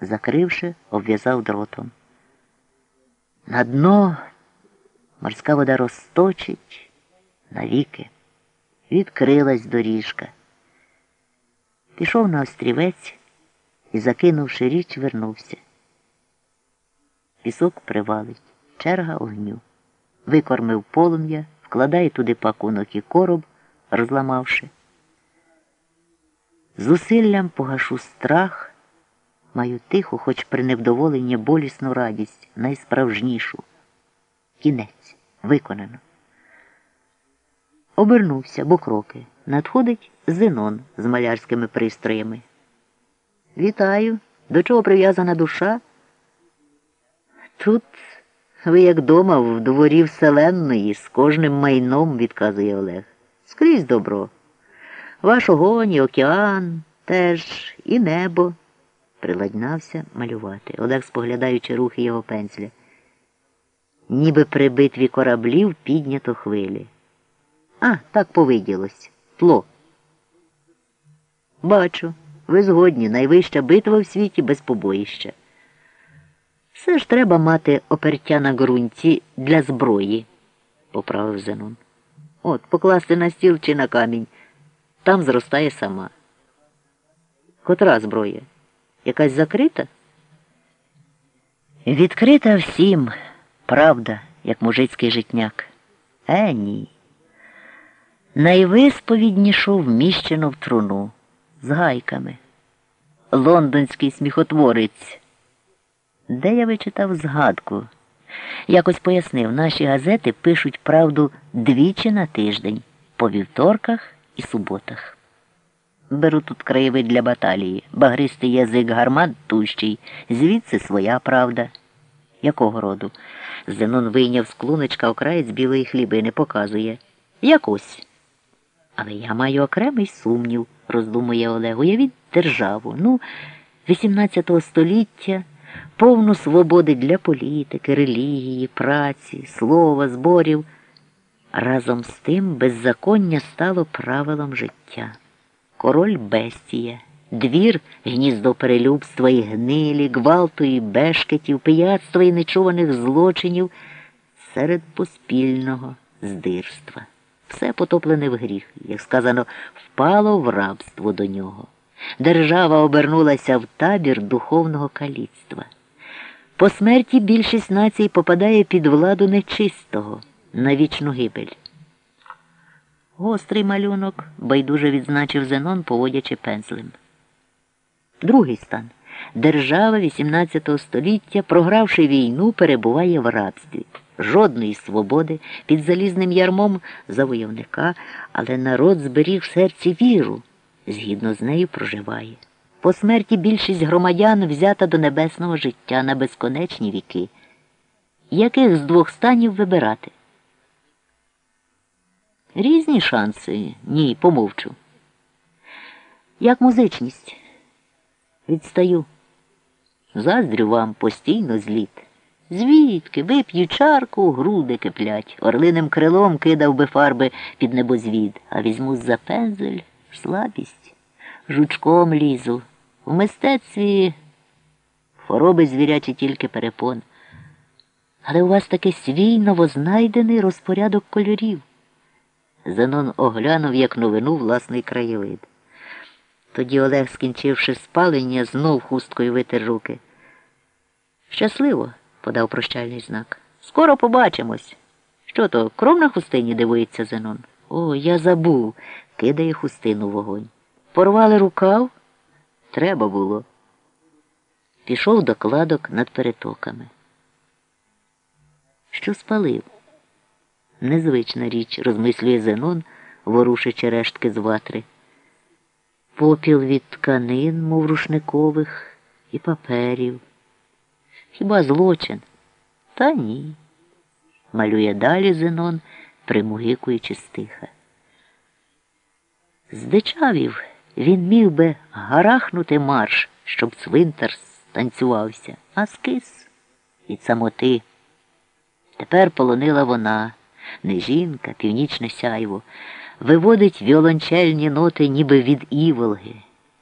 закривши, обв'язав дротом. На дно морська вода розточить навіки. Відкрилась доріжка. Пішов на острівець і, закинувши річ, вернувся. Пісок привалить, черга огню. Викормив полум'я, вкладає туди пакунок і короб, розламавши. Зусиллям погашу страх, маю тиху, хоч при невдоволенні болісну радість, найсправжнішу. Кінець виконано. Обернувся, бо кроки. Надходить Зенон з малярськими пристроями. Вітаю. До чого прив'язана душа? Тут ви, як дома, в дворі вселенної, з кожним майном, відказує Олег. Скрізь добро. Ваш огонь, і океан теж і небо. Приладнався малювати. Олег, споглядаючи рухи його пензля. Ніби при битві кораблів піднято хвилі. А, так повиділось. Тло. Бачу, ви згодні, найвища битва в світі без побоїща. Все ж треба мати опертя на ґрунті для зброї, поправив Зенон. От, покласти на стіл чи на камінь. Там зростає сама. Котра зброя? Якась закрита? Відкрита всім, правда, як мужицький житняк. Е, ні. Найвисповіднішу вміщено в труну з гайками. Лондонський сміхотворець. Де я вичитав згадку? Якось пояснив, наші газети пишуть правду двічі на тиждень, по вівторках і суботах. Беру тут краєвид для баталії, багристий язик гармат тущий, звідси своя правда. Якого роду? Зенон вийняв з клуночка окраєць білої хлібини, показує. Якось. Але я маю окремий сумнів, роздумує Олег. Уявіть державу. Ну, 18 століття повну свободи для політики, релігії, праці, слова, зборів. Разом з тим беззаконня стало правилом життя. Король бестія, двір гніздо перелюбства і гнилі, гвалту і бешкетів, пияцтва і нечуваних злочинів серед поспільного здирства. Все потоплене в гріх, як сказано, впало в рабство до нього. Держава обернулася в табір духовного каліцтва. По смерті більшість націй попадає під владу нечистого на вічну гибель. Гострий малюнок байдуже відзначив Зенон, поводячи пензлем. Другий стан. Держава XVIII століття, програвши війну, перебуває в рабстві. Жодної свободи під залізним ярмом завойовника, але народ зберіг в серці віру, згідно з нею проживає. По смерті більшість громадян взята до небесного життя на безконечні віки. Яких з двох станів вибирати? Різні шанси, ні, помовчу. Як музичність. Відстаю. Заздрю вам постійно зліт. Звідки вип'ю чарку, груди киплять, орлиним крилом кидав би фарби під небозвід, а візьму за пензель слабість, жучком лізу. В мистецтві хвороби звірячі тільки перепон. Але у вас таки свій новознайдений розпорядок кольорів. Зенон оглянув як новину власний краєвид. Тоді Олег, скінчивши спалення, знов хусткою витер руки. Щасливо, подав прощальний знак. Скоро побачимось. Що то, кров на хустині дивується Зенон? О, я забув, кидає хустину вогонь. Порвали рукав? Треба було. Пішов до кладок над перетоками. Що спалив? Незвична річ, розмислює Зенон, ворушачи рештки з ватри. Попіл від тканин, мов рушникових, і паперів. Хіба злочин? Та ні. Малює далі Зенон, примугикуючи стиха. Здичавів, він міг би гарахнути марш, щоб цвинтар станцювався, а скис від самоти. Тепер полонила вона не жінка, північне сяйво, виводить віолончельні ноти ніби від іволги.